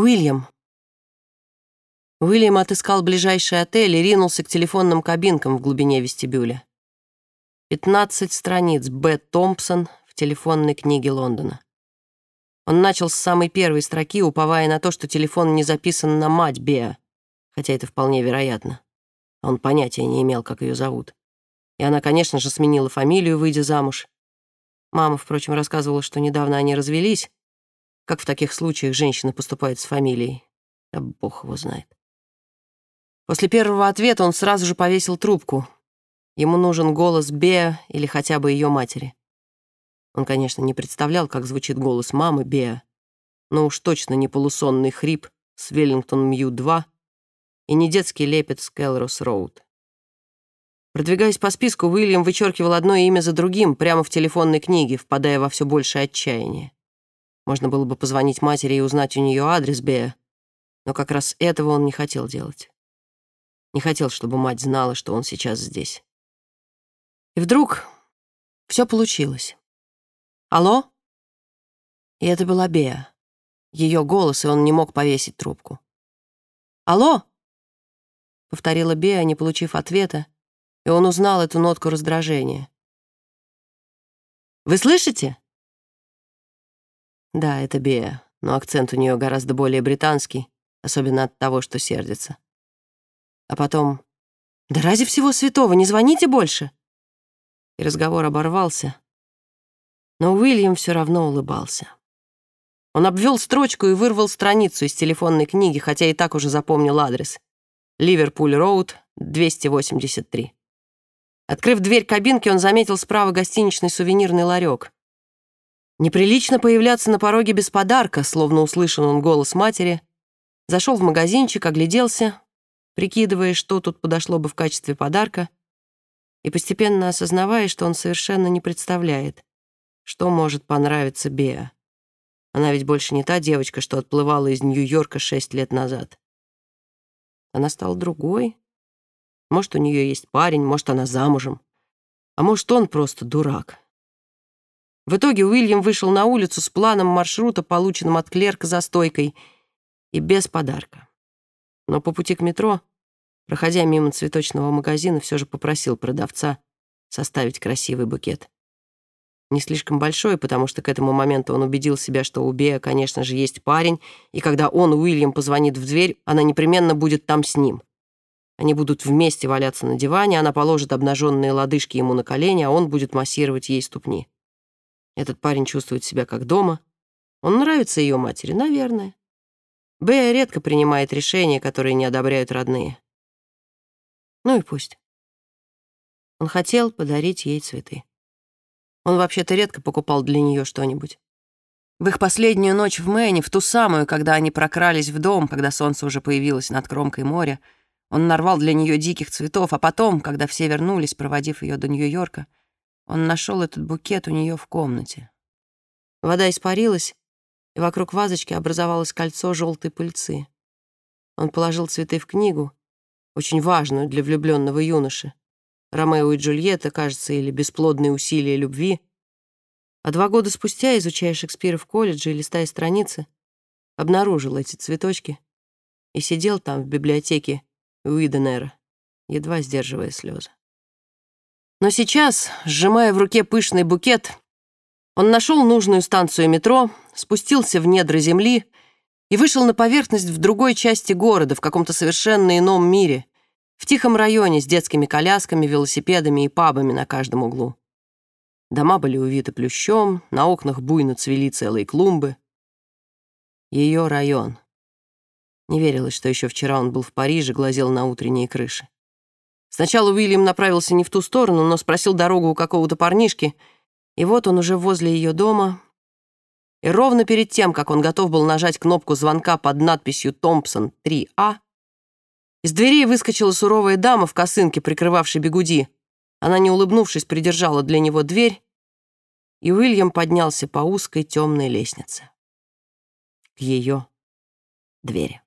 Уильям. Уильям отыскал ближайший отель и ринулся к телефонным кабинкам в глубине вестибюля. 15 страниц Б. Томпсон в телефонной книге Лондона. Он начал с самой первой строки, уповая на то, что телефон не записан на мать Беа, хотя это вполне вероятно. Он понятия не имел, как ее зовут. И она, конечно же, сменила фамилию, выйдя замуж. Мама, впрочем, рассказывала, что недавно они развелись. Как в таких случаях женщина поступает с фамилией? Да бог его знает. После первого ответа он сразу же повесил трубку. Ему нужен голос Беа или хотя бы ее матери. Он, конечно, не представлял, как звучит голос мамы Беа, но уж точно не полусонный хрип с Веллингтон Мью-2 и не детский лепет с Келрос Роуд. Продвигаясь по списку, Уильям вычеркивал одно имя за другим прямо в телефонной книге, впадая во все большее отчаяние. Можно было бы позвонить матери и узнать у нее адрес Беа, но как раз этого он не хотел делать. Не хотел, чтобы мать знала, что он сейчас здесь. И вдруг все получилось. «Алло?» И это была Беа. Ее голос, и он не мог повесить трубку. «Алло?» — повторила Беа, не получив ответа, и он узнал эту нотку раздражения. «Вы слышите?» Да, это Беа, но акцент у нее гораздо более британский, особенно от того, что сердится. А потом «Да ради всего святого, не звоните больше!» И разговор оборвался, но Уильям все равно улыбался. Он обвел строчку и вырвал страницу из телефонной книги, хотя и так уже запомнил адрес. Ливерпуль-Роуд, 283. Открыв дверь кабинки, он заметил справа гостиничный сувенирный ларек. Неприлично появляться на пороге без подарка, словно услышал он голос матери. Зашел в магазинчик, огляделся, прикидывая, что тут подошло бы в качестве подарка, и постепенно осознавая, что он совершенно не представляет, что может понравиться Беа. Она ведь больше не та девочка, что отплывала из Нью-Йорка шесть лет назад. Она стала другой, может, у нее есть парень, может, она замужем. А может, он просто дурак. В итоге Уильям вышел на улицу с планом маршрута, полученным от клерка за стойкой, и без подарка. Но по пути к метро, проходя мимо цветочного магазина, все же попросил продавца составить красивый букет. Не слишком большой, потому что к этому моменту он убедил себя, что у Бея, конечно же, есть парень, и когда он, Уильям, позвонит в дверь, она непременно будет там с ним. Они будут вместе валяться на диване, она положит обнаженные лодыжки ему на колени, а он будет массировать ей ступни. Этот парень чувствует себя как дома. Он нравится ее матери, наверное. Бея редко принимает решения, которые не одобряют родные. Ну и пусть. Он хотел подарить ей цветы. Он вообще-то редко покупал для нее что-нибудь. В их последнюю ночь в Мэне, в ту самую, когда они прокрались в дом, когда солнце уже появилось над кромкой моря, он нарвал для нее диких цветов, а потом, когда все вернулись, проводив ее до Нью-Йорка, он нашел этот букет у нее в комнате. Вода испарилась, и вокруг вазочки образовалось кольцо желтой пыльцы. Он положил цветы в книгу, очень важную для влюбленного юноши. Ромео и Джульетта, кажется, или «Бесплодные усилия любви». А два года спустя, изучая Шекспира в колледже и листая страницы, обнаружил эти цветочки и сидел там, в библиотеке, Уиденера, едва сдерживая слезы. Но сейчас, сжимая в руке пышный букет, он нашел нужную станцию метро, спустился в недра земли и вышел на поверхность в другой части города, в каком-то совершенно ином мире, в тихом районе с детскими колясками, велосипедами и пабами на каждом углу. Дома были увиты плющом, на окнах буйно цвели целые клумбы. Ее район. Не верилось, что еще вчера он был в Париже, глазел на утренние крыши. Сначала Уильям направился не в ту сторону, но спросил дорогу у какого-то парнишки, и вот он уже возле ее дома. И ровно перед тем, как он готов был нажать кнопку звонка под надписью «Томпсон 3А», из дверей выскочила суровая дама в косынке, прикрывавшей бегуди. Она, не улыбнувшись, придержала для него дверь, и Уильям поднялся по узкой темной лестнице к ее двери.